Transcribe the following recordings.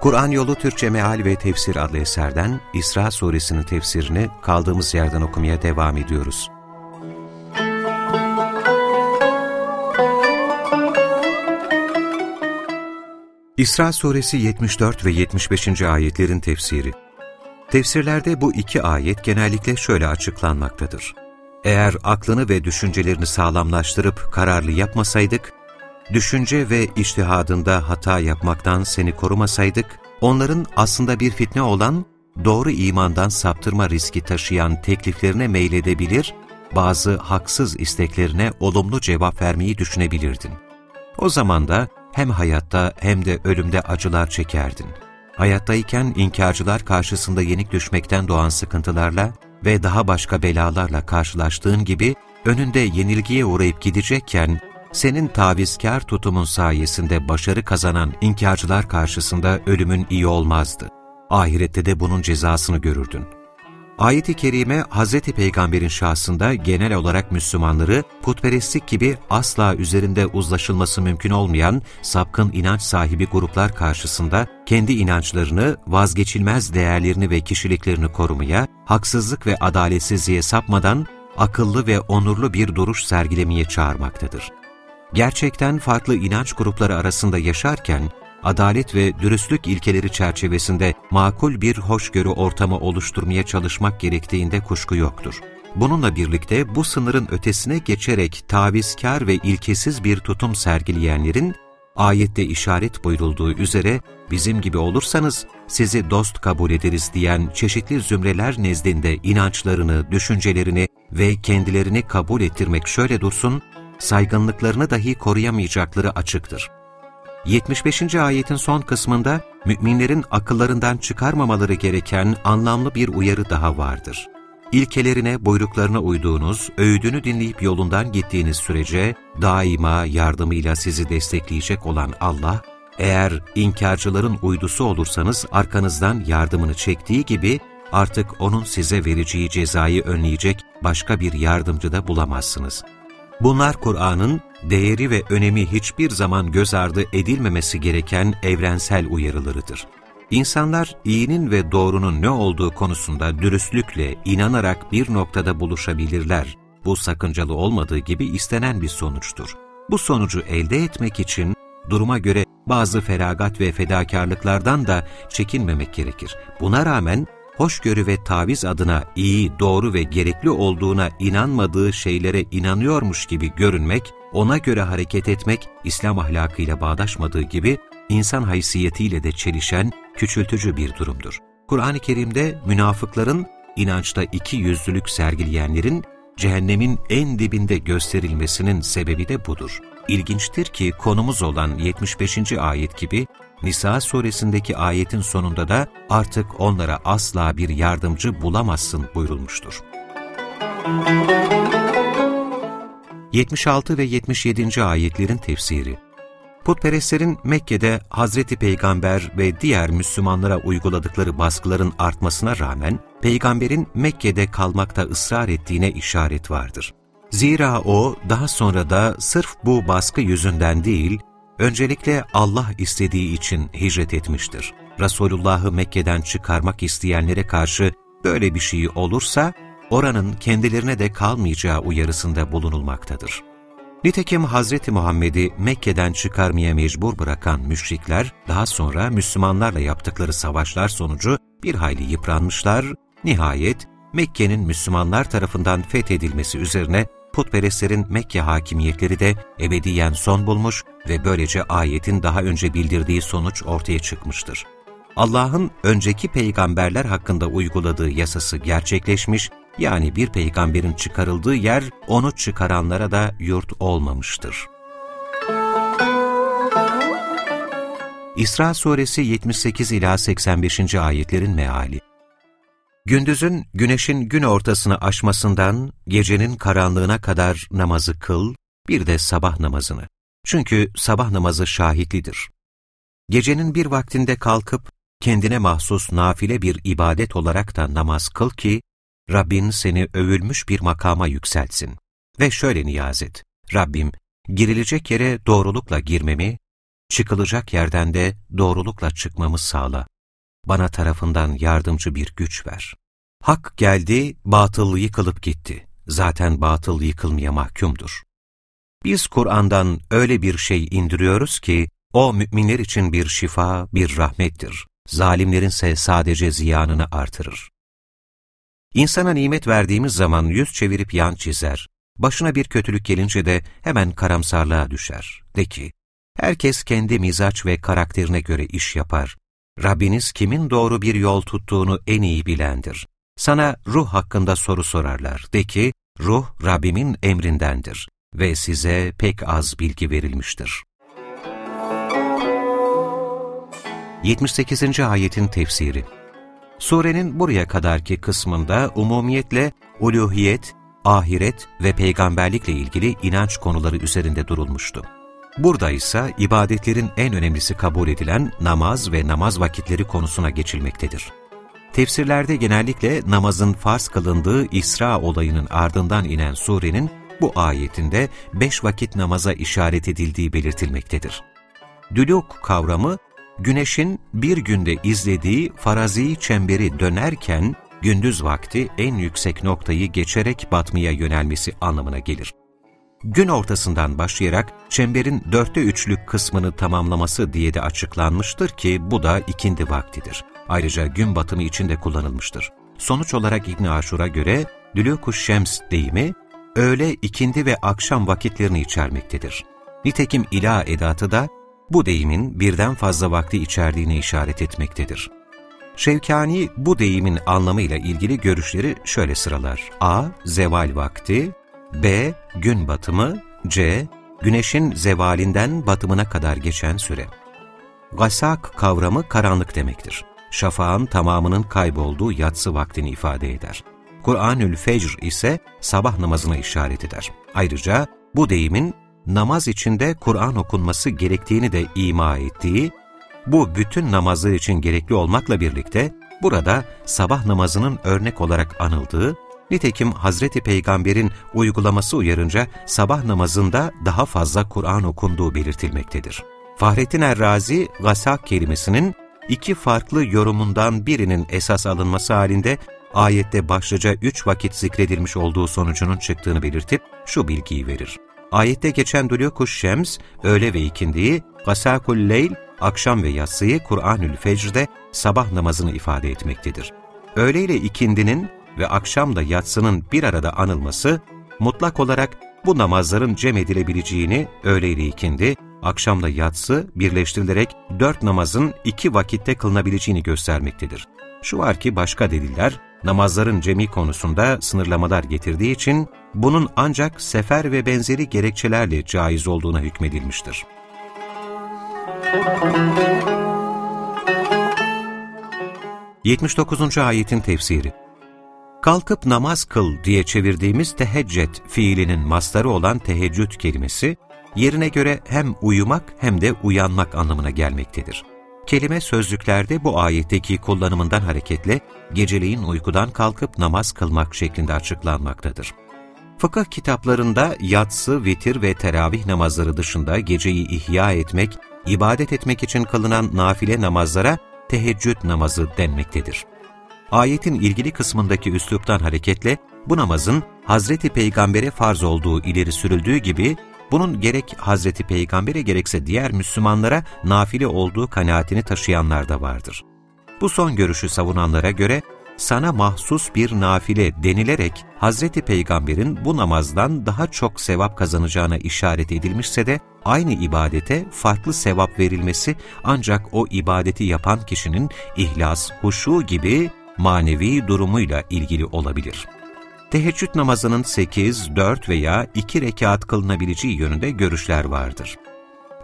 Kur'an Yolu Türkçe Meal ve Tefsir adlı eserden İsra Suresinin tefsirini kaldığımız yerden okumaya devam ediyoruz. İsra Suresi 74 ve 75. ayetlerin tefsiri Tefsirlerde bu iki ayet genellikle şöyle açıklanmaktadır. Eğer aklını ve düşüncelerini sağlamlaştırıp kararlı yapmasaydık, düşünce ve iştihadında hata yapmaktan seni korumasaydık, onların aslında bir fitne olan, doğru imandan saptırma riski taşıyan tekliflerine meyledebilir, bazı haksız isteklerine olumlu cevap vermeyi düşünebilirdin. O zaman da hem hayatta hem de ölümde acılar çekerdin. Hayattayken inkarcılar karşısında yenik düşmekten doğan sıkıntılarla ve daha başka belalarla karşılaştığın gibi, önünde yenilgiye uğrayıp gidecekken, senin tavizkar tutumun sayesinde başarı kazanan inkarcılar karşısında ölümün iyi olmazdı. Ahirette de bunun cezasını görürdün. Ayet-i Kerime, Hz. Peygamber'in şahsında genel olarak Müslümanları, putperestlik gibi asla üzerinde uzlaşılması mümkün olmayan sapkın inanç sahibi gruplar karşısında kendi inançlarını, vazgeçilmez değerlerini ve kişiliklerini korumaya, haksızlık ve adaletsizliğe sapmadan akıllı ve onurlu bir duruş sergilemeye çağırmaktadır gerçekten farklı inanç grupları arasında yaşarken, adalet ve dürüstlük ilkeleri çerçevesinde makul bir hoşgörü ortamı oluşturmaya çalışmak gerektiğinde kuşku yoktur. Bununla birlikte bu sınırın ötesine geçerek tavizkar ve ilkesiz bir tutum sergileyenlerin, ayette işaret buyurulduğu üzere bizim gibi olursanız sizi dost kabul ederiz diyen çeşitli zümreler nezdinde inançlarını, düşüncelerini ve kendilerini kabul ettirmek şöyle dursun, saygınlıklarını dahi koruyamayacakları açıktır. 75. ayetin son kısmında müminlerin akıllarından çıkarmamaları gereken anlamlı bir uyarı daha vardır. İlkelerine, buyruklarına uyduğunuz, öğüdünü dinleyip yolundan gittiğiniz sürece daima yardımıyla sizi destekleyecek olan Allah, eğer inkarcıların uydusu olursanız arkanızdan yardımını çektiği gibi artık O'nun size vereceği cezayı önleyecek başka bir yardımcı da bulamazsınız.'' Bunlar Kur'an'ın değeri ve önemi hiçbir zaman göz ardı edilmemesi gereken evrensel uyarılarıdır. İnsanlar iyinin ve doğrunun ne olduğu konusunda dürüstlükle, inanarak bir noktada buluşabilirler. Bu sakıncalı olmadığı gibi istenen bir sonuçtur. Bu sonucu elde etmek için duruma göre bazı feragat ve fedakarlıklardan da çekinmemek gerekir. Buna rağmen hoşgörü ve taviz adına iyi, doğru ve gerekli olduğuna inanmadığı şeylere inanıyormuş gibi görünmek, ona göre hareket etmek, İslam ahlakıyla bağdaşmadığı gibi insan haysiyetiyle de çelişen, küçültücü bir durumdur. Kur'an-ı Kerim'de münafıkların, inançta iki yüzlülük sergileyenlerin, cehennemin en dibinde gösterilmesinin sebebi de budur. İlginçtir ki konumuz olan 75. ayet gibi Nisa suresindeki ayetin sonunda da artık onlara asla bir yardımcı bulamazsın buyurulmuştur. 76 ve 77. ayetlerin tefsiri Putperestlerin Mekke'de Hazreti Peygamber ve diğer Müslümanlara uyguladıkları baskıların artmasına rağmen, Peygamberin Mekke'de kalmakta ısrar ettiğine işaret vardır. Zira o daha sonra da sırf bu baskı yüzünden değil, öncelikle Allah istediği için hicret etmiştir. Resulullah'ı Mekke'den çıkarmak isteyenlere karşı böyle bir şey olursa, oranın kendilerine de kalmayacağı uyarısında bulunulmaktadır. Nitekim Hazreti Muhammed'i Mekke'den çıkarmaya mecbur bırakan müşrikler, daha sonra Müslümanlarla yaptıkları savaşlar sonucu bir hayli yıpranmışlar, nihayet Mekke'nin Müslümanlar tarafından fethedilmesi üzerine putperestlerin Mekke hakimiyetleri de ebediyen son bulmuş ve böylece ayetin daha önce bildirdiği sonuç ortaya çıkmıştır. Allah'ın önceki peygamberler hakkında uyguladığı yasası gerçekleşmiş, yani bir peygamberin çıkarıldığı yer onu çıkaranlara da yurt olmamıştır. İsra Suresi 78 ila 85. ayetlerin meali Gündüzün güneşin gün ortasını aşmasından gecenin karanlığına kadar namazı kıl, bir de sabah namazını. Çünkü sabah namazı şahitlidir. Gecenin bir vaktinde kalkıp kendine mahsus nafile bir ibadet olarak da namaz kıl ki, Rabbin seni övülmüş bir makama yükseltsin. Ve şöyle niyaz et, Rabbim, girilecek yere doğrulukla girmemi, çıkılacak yerden de doğrulukla çıkmamı sağla. Bana tarafından yardımcı bir güç ver. Hak geldi, batıl yıkılıp gitti. Zaten batıl yıkılmaya mahkumdur. Biz Kur'an'dan öyle bir şey indiriyoruz ki, o müminler için bir şifa, bir rahmettir. Zalimlerinse sadece ziyanını artırır. İnsana nimet verdiğimiz zaman yüz çevirip yan çizer, başına bir kötülük gelince de hemen karamsarlığa düşer. De ki, herkes kendi mizaç ve karakterine göre iş yapar. Rabbiniz kimin doğru bir yol tuttuğunu en iyi bilendir. Sana ruh hakkında soru sorarlar. De ki, ruh Rabbimin emrindendir ve size pek az bilgi verilmiştir. 78. Ayetin Tefsiri Surenin buraya kadarki kısmında umumiyetle uluhiyet, ahiret ve peygamberlikle ilgili inanç konuları üzerinde durulmuştu. Burada ise ibadetlerin en önemlisi kabul edilen namaz ve namaz vakitleri konusuna geçilmektedir. Tefsirlerde genellikle namazın farz kılındığı İsra olayının ardından inen surenin bu ayetinde beş vakit namaza işaret edildiği belirtilmektedir. Düluk kavramı, güneşin bir günde izlediği farazi çemberi dönerken gündüz vakti en yüksek noktayı geçerek batmaya yönelmesi anlamına gelir. Gün ortasından başlayarak çemberin dörtte üçlük kısmını tamamlaması diye de açıklanmıştır ki bu da ikindi vaktidir. Ayrıca gün batımı için de kullanılmıştır. Sonuç olarak İbn Aşur'a göre Dülûk-u Şems deyimi, öğle, ikindi ve akşam vakitlerini içermektedir. Nitekim ilah edatı da bu deyimin birden fazla vakti içerdiğini işaret etmektedir. Şevkani bu deyimin anlamıyla ilgili görüşleri şöyle sıralar. A. Zeval vakti B. Gün batımı C. Güneşin zevalinden batımına kadar geçen süre. Gasak kavramı karanlık demektir. Şafağın tamamının kaybolduğu yatsı vaktini ifade eder. Kur'anül Fecr ise sabah namazına işaret eder. Ayrıca bu deyimin namaz içinde Kur'an okunması gerektiğini de ima ettiği, bu bütün namazlar için gerekli olmakla birlikte burada sabah namazının örnek olarak anıldığı, nitekim Hazreti Peygamber'in uygulaması uyarınca sabah namazında daha fazla Kur'an okunduğu belirtilmektedir. Fahrettin Errazi, gasak kelimesinin iki farklı yorumundan birinin esas alınması halinde ayette başlıca üç vakit zikredilmiş olduğu sonucunun çıktığını belirtip şu bilgiyi verir. Ayette geçen Dulukuş Şems, öğle ve ikindiyi, Gasakul Leyl, akşam ve yatsıyı Kur'anül Fecr'de sabah namazını ifade etmektedir. Öğle ile ikindinin ve akşamda yatsının bir arada anılması, mutlak olarak bu namazların cem edilebileceğini öğle ile ikindi, akşamda yatsı birleştirilerek dört namazın iki vakitte kılınabileceğini göstermektedir. Şu var ki başka deliller, namazların cemi konusunda sınırlamalar getirdiği için bunun ancak sefer ve benzeri gerekçelerle caiz olduğuna hükmedilmiştir. 79. ayetin tefsiri Kalkıp namaz kıl diye çevirdiğimiz teheccet fiilinin mastarı olan teheccüd kelimesi, yerine göre hem uyumak hem de uyanmak anlamına gelmektedir. Kelime sözlüklerde bu ayetteki kullanımından hareketle geceleyin uykudan kalkıp namaz kılmak şeklinde açıklanmaktadır. Fıkıh kitaplarında yatsı, vitir ve teravih namazları dışında geceyi ihya etmek, ibadet etmek için kılınan nafile namazlara teheccüd namazı denmektedir. Ayetin ilgili kısmındaki üsluptan hareketle bu namazın Hazreti Peygamber'e farz olduğu ileri sürüldüğü gibi bunun gerek Hazreti Peygamber'e gerekse diğer Müslümanlara nafile olduğu kanaatini taşıyanlar da vardır. Bu son görüşü savunanlara göre sana mahsus bir nafile denilerek Hazreti Peygamber'in bu namazdan daha çok sevap kazanacağına işaret edilmişse de aynı ibadete farklı sevap verilmesi ancak o ibadeti yapan kişinin ihlas, huşu gibi manevi durumuyla ilgili olabilir. Teheccüd namazının 8, 4 veya 2 rekat kılınabileceği yönünde görüşler vardır.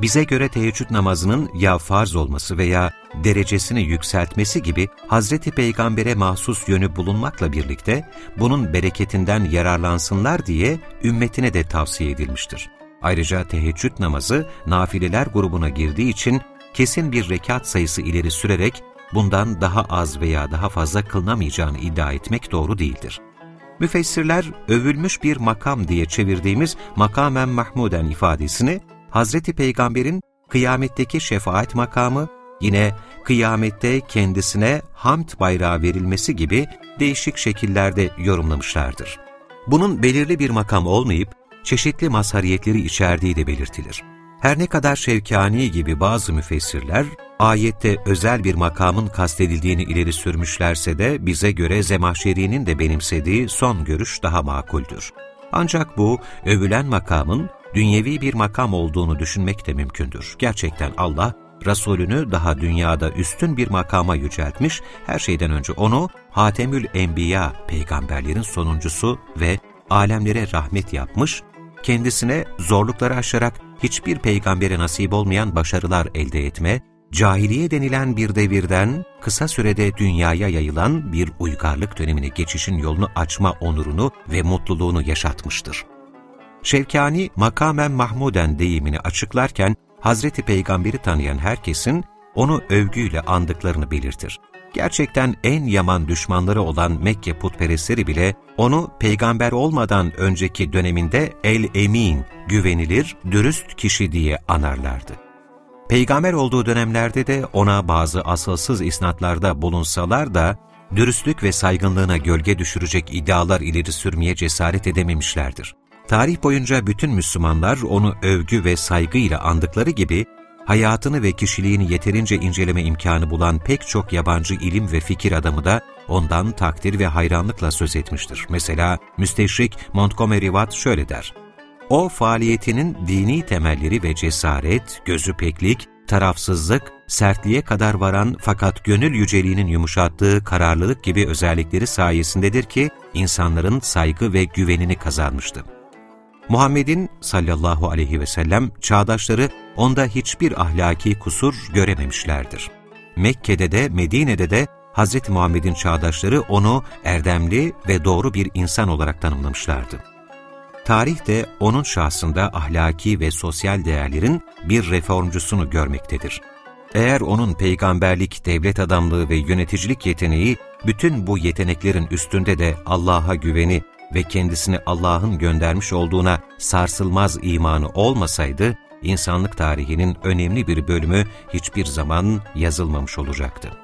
Bize göre teheccüd namazının ya farz olması veya derecesini yükseltmesi gibi Hazreti Peygamber'e mahsus yönü bulunmakla birlikte bunun bereketinden yararlansınlar diye ümmetine de tavsiye edilmiştir. Ayrıca teheccüd namazı nafileler grubuna girdiği için kesin bir rekat sayısı ileri sürerek bundan daha az veya daha fazla kılınamayacağını iddia etmek doğru değildir. Müfessirler övülmüş bir makam diye çevirdiğimiz makamen mahmuden ifadesini Hazreti Peygamber'in kıyametteki şefaat makamı, yine kıyamette kendisine hamd bayrağı verilmesi gibi değişik şekillerde yorumlamışlardır. Bunun belirli bir makam olmayıp, çeşitli mazhariyetleri içerdiği de belirtilir. Her ne kadar Şevkani gibi bazı müfessirler, ayette özel bir makamın kastedildiğini ileri sürmüşlerse de bize göre Zemahşeri'nin de benimsediği son görüş daha makuldür. Ancak bu, övülen makamın dünyevi bir makam olduğunu düşünmek de mümkündür. Gerçekten Allah, Resulünü daha dünyada üstün bir makama yüceltmiş, her şeyden önce onu Hatemül Enbiya, peygamberlerin sonuncusu ve alemlere rahmet yapmış, kendisine zorlukları aşarak hiçbir peygambere nasip olmayan başarılar elde etme, cahiliye denilen bir devirden kısa sürede dünyaya yayılan bir uygarlık dönemine geçişin yolunu açma onurunu ve mutluluğunu yaşatmıştır. Şevkani, makamen mahmuden deyimini açıklarken, Hazreti Peygamber'i tanıyan herkesin onu övgüyle andıklarını belirtir. Gerçekten en yaman düşmanları olan Mekke putperestleri bile onu peygamber olmadan önceki döneminde el-emin, güvenilir, dürüst kişi diye anarlardı. Peygamber olduğu dönemlerde de ona bazı asılsız isnatlarda bulunsalar da, dürüstlük ve saygınlığına gölge düşürecek iddialar ileri sürmeye cesaret edememişlerdir. Tarih boyunca bütün Müslümanlar onu övgü ve saygıyla andıkları gibi, hayatını ve kişiliğini yeterince inceleme imkanı bulan pek çok yabancı ilim ve fikir adamı da ondan takdir ve hayranlıkla söz etmiştir. Mesela müsteşrik Montgomery Watt şöyle der, O faaliyetinin dini temelleri ve cesaret, gözü peklik, tarafsızlık, sertliğe kadar varan fakat gönül yüceliğinin yumuşattığı kararlılık gibi özellikleri sayesindedir ki insanların saygı ve güvenini kazanmıştı. Muhammed'in sallallahu aleyhi ve sellem çağdaşları onda hiçbir ahlaki kusur görememişlerdir. Mekke'de de Medine'de de Hz. Muhammed'in çağdaşları onu erdemli ve doğru bir insan olarak tanımlamışlardı. Tarih de onun şahsında ahlaki ve sosyal değerlerin bir reformcusunu görmektedir. Eğer onun peygamberlik, devlet adamlığı ve yöneticilik yeteneği bütün bu yeteneklerin üstünde de Allah'a güveni ve kendisini Allah'ın göndermiş olduğuna sarsılmaz imanı olmasaydı, insanlık tarihinin önemli bir bölümü hiçbir zaman yazılmamış olacaktı.